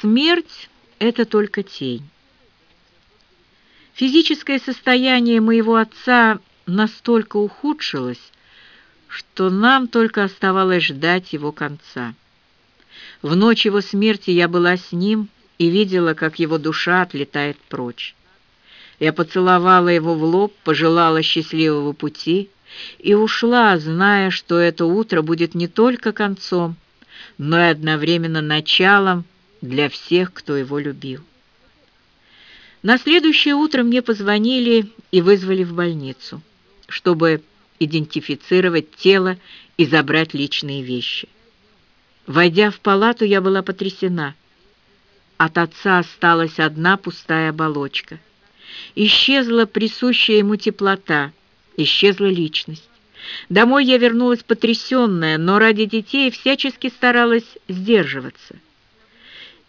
Смерть — это только тень. Физическое состояние моего отца настолько ухудшилось, что нам только оставалось ждать его конца. В ночь его смерти я была с ним и видела, как его душа отлетает прочь. Я поцеловала его в лоб, пожелала счастливого пути и ушла, зная, что это утро будет не только концом, но и одновременно началом для всех, кто его любил. На следующее утро мне позвонили и вызвали в больницу, чтобы идентифицировать тело и забрать личные вещи. Войдя в палату, я была потрясена. От отца осталась одна пустая оболочка. Исчезла присущая ему теплота, исчезла личность. Домой я вернулась потрясенная, но ради детей всячески старалась сдерживаться.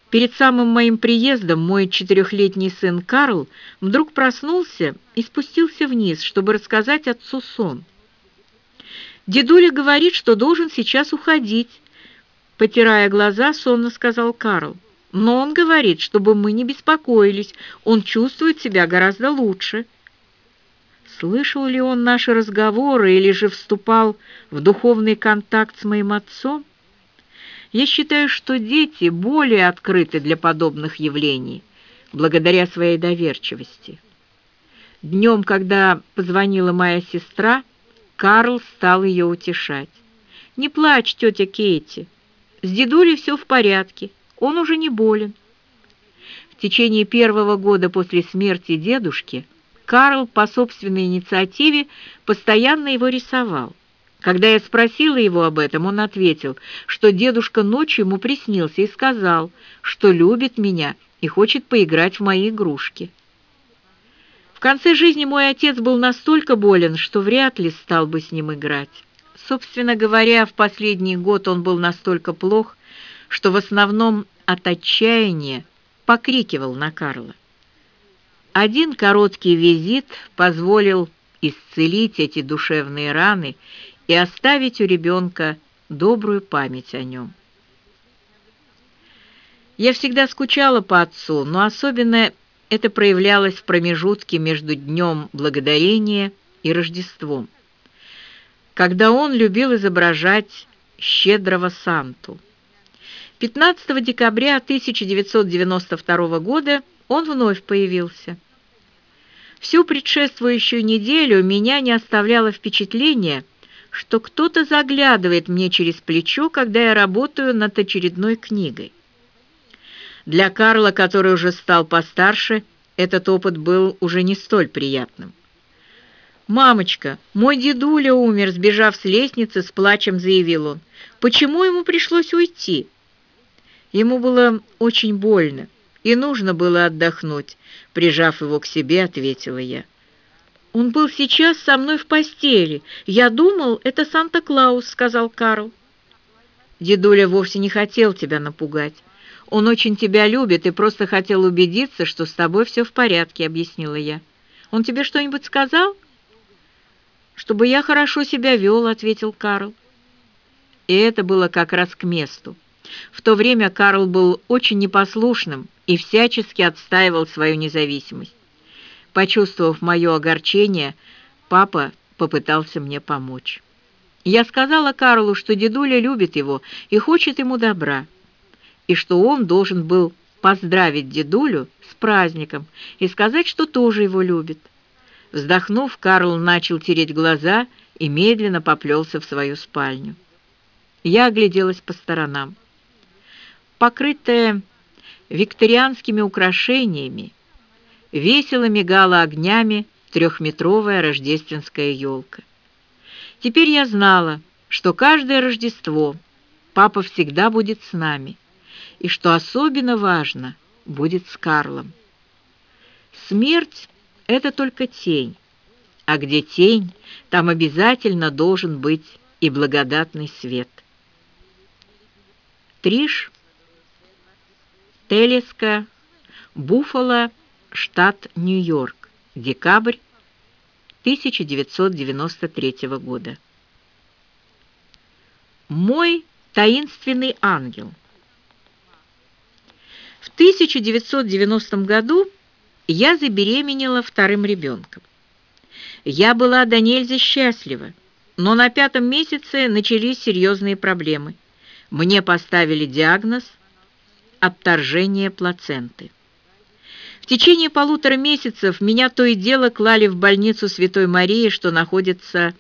Перед самым моим приездом мой четырехлетний сын Карл вдруг проснулся и спустился вниз, чтобы рассказать отцу сон. «Дедуля говорит, что должен сейчас уходить», — потирая глаза, сонно сказал Карл. «Но он говорит, чтобы мы не беспокоились, он чувствует себя гораздо лучше». Слышал ли он наши разговоры или же вступал в духовный контакт с моим отцом? Я считаю, что дети более открыты для подобных явлений, благодаря своей доверчивости. Днем, когда позвонила моя сестра, Карл стал ее утешать. «Не плачь, тетя Кейти. С дедулей все в порядке, он уже не болен». В течение первого года после смерти дедушки – Карл по собственной инициативе постоянно его рисовал. Когда я спросила его об этом, он ответил, что дедушка ночью ему приснился и сказал, что любит меня и хочет поиграть в мои игрушки. В конце жизни мой отец был настолько болен, что вряд ли стал бы с ним играть. Собственно говоря, в последний год он был настолько плох, что в основном от отчаяния покрикивал на Карла. Один короткий визит позволил исцелить эти душевные раны и оставить у ребенка добрую память о нем. Я всегда скучала по отцу, но особенно это проявлялось в промежутке между Днем Благодарения и Рождеством, когда он любил изображать щедрого Санту. 15 декабря 1992 года он вновь появился. Всю предшествующую неделю меня не оставляло впечатление, что кто-то заглядывает мне через плечо, когда я работаю над очередной книгой. Для Карла, который уже стал постарше, этот опыт был уже не столь приятным. «Мамочка, мой дедуля умер, сбежав с лестницы, с плачем заявил он. Почему ему пришлось уйти?» Ему было очень больно и нужно было отдохнуть. Прижав его к себе, ответила я. «Он был сейчас со мной в постели. Я думал, это Санта-Клаус», — сказал Карл. «Дедуля вовсе не хотел тебя напугать. Он очень тебя любит и просто хотел убедиться, что с тобой все в порядке», — объяснила я. «Он тебе что-нибудь сказал?» «Чтобы я хорошо себя вел», — ответил Карл. И это было как раз к месту. В то время Карл был очень непослушным и всячески отстаивал свою независимость. Почувствовав мое огорчение, папа попытался мне помочь. Я сказала Карлу, что дедуля любит его и хочет ему добра, и что он должен был поздравить дедулю с праздником и сказать, что тоже его любит. Вздохнув, Карл начал тереть глаза и медленно поплелся в свою спальню. Я огляделась по сторонам покрытая викторианскими украшениями, весело мигала огнями трехметровая рождественская елка. Теперь я знала, что каждое Рождество папа всегда будет с нами, и что особенно важно, будет с Карлом. Смерть — это только тень, а где тень, там обязательно должен быть и благодатный свет. Триш Телеска, Буффало, штат Нью-Йорк, декабрь 1993 года. Мой таинственный ангел. В 1990 году я забеременела вторым ребенком. Я была до нельзя счастлива, но на пятом месяце начались серьезные проблемы. Мне поставили диагноз «отторжение плаценты». В течение полутора месяцев меня то и дело клали в больницу Святой Марии, что находится